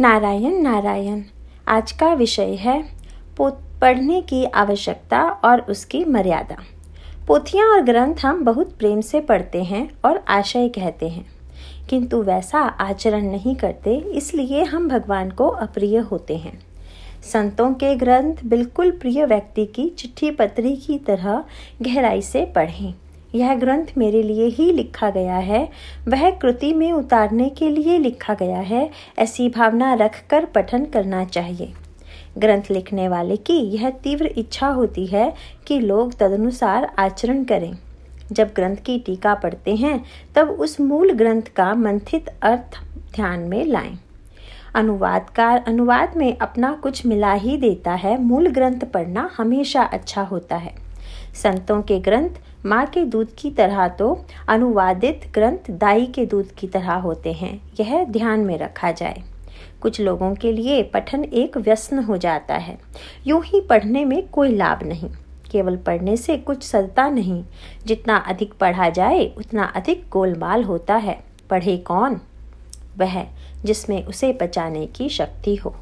नारायण नारायण। आज का विषय है पढ़ने की आवश्यकता और उसकी मर्यादा। पोथियाँ और ग्रंथ हम बहुत प्रेम से पढ़ते हैं और आशय कहते हैं। किंतु वैसा आचरण नहीं करते, इसलिए हम भगवान को अप्रिय होते हैं। संतों के ग्रंथ बिल्कुल प्रिय व्यक्ति की चिट्ठी पत्री की तरह गहराई से पढ़ें। यह ग्रंथ मेरे लिए ही लिखा गया है। वह कृति में उतारने के लिए लिखा गया है। ऐसी भावना रखकर पठन करना चाहिए। ग्रंथ लिखने वाले की यह तीव्र इच्छा होती है कि लोग तदनुसार आचरण करें। जब ग्रंथ की टीका पढ़ते हैं, तब उस मूल ग्रंथ का मंथित अर्थ ध्यान में लाएँ। अनुवादकार अनुवाद में अपना कुछ मिला ही देता है। मूल ग्रंथ पढ़ना हमेशा अच्छा होता है। संतों के ग्रंथ माँ के दूध की तरह तो अनुवादित ग्रंथ दाई के दूध की तरह होते हैं, यह ध्यान में रखा जाए। कुछ लोगों के लिए पठन एक व्यसन हो जाता है। यूँ ही पढ़ने में कोई लाभ नहीं। केवल पढ़ने से कुछ सदता नहीं। जितना अधिक पढ़ा जाए, उतना अधिक गोलमाल होता है। पढ़े कौन? वह, जिसमें उसे बचाने की शक्ति हो।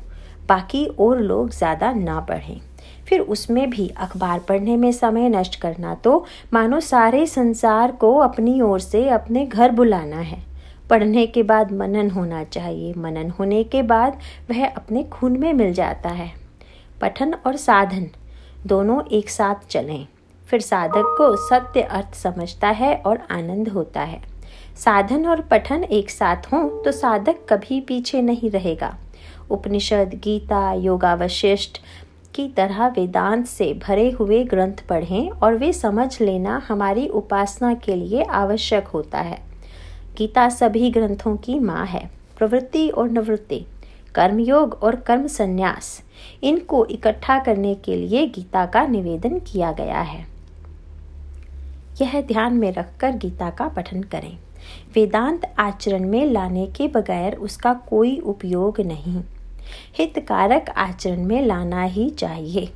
बाकी और लोग ज़्यादा ना पढ़ें। फिर उसमें भी अखबार पढ़ने में समय नष्ट करना तो मानो सारे संसार को अपनी ओर से अपने घर बुलाना है। पढ़ने के बाद मनन होना चाहिए। मनन होने के बाद वह अपने खून में मिल जाता है। पठन और साधन, दोनों एक साथ चलें। फिर साधक को सत्य अर्थ समझता है और आनंद होता है। साधन और पठन एक साथ हों तो साधक कभी पीछे नहीं रहेगा। उपनिषद, गीता योगा वशिष्ठ की तरह वेदांत से भरे हुए ग्रंथ पढ़ें और वे समझ लेना हमारी उपासना के लिए आवश्यक होता है। गीता सभी ग्रंथों की माँ है। प्रवृत्ति और निवृत्ति, कर्मयोग और कर्म संन्यास इनको इकट्ठा करने के लिए गीता का निवेदन किया गया है। यह ध्यान में रखकर गीता का पठन करें। वेदांत आचरण में लाने के बगैर उसका कोई उपयोग नहीं। हितकारक आचरण में लाना ही चाहिए।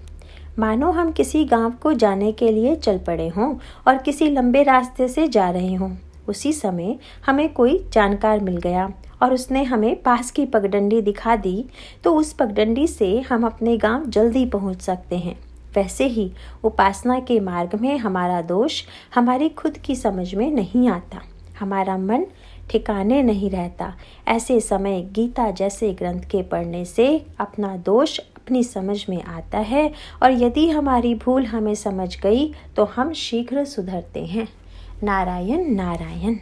मानो हम किसी गाँव को जाने के लिए चल पड़े हों और किसी लंबे रास्ते से जा रहे हों, उसी समय हमें कोई जानकार मिल गया और उसने हमें पास की पगडंडी दिखा दी तो उस पगडंडी से हम अपने गाँव जल्दी पहुँच सकते हैं। वैसे ही उपासना के मार्ग में हमारा दोष हमारी खुद की समझ में नहीं आता। हमारा मन ठिकाने नहीं रहता। ऐसे समय गीता जैसे ग्रंथ के पढ़ने से अपना दोष अपनी समझ में आता है और यदि हमारी भूल हमें समझ गई तो हम शीघ्र सुधरते हैं। नारायण नारायण।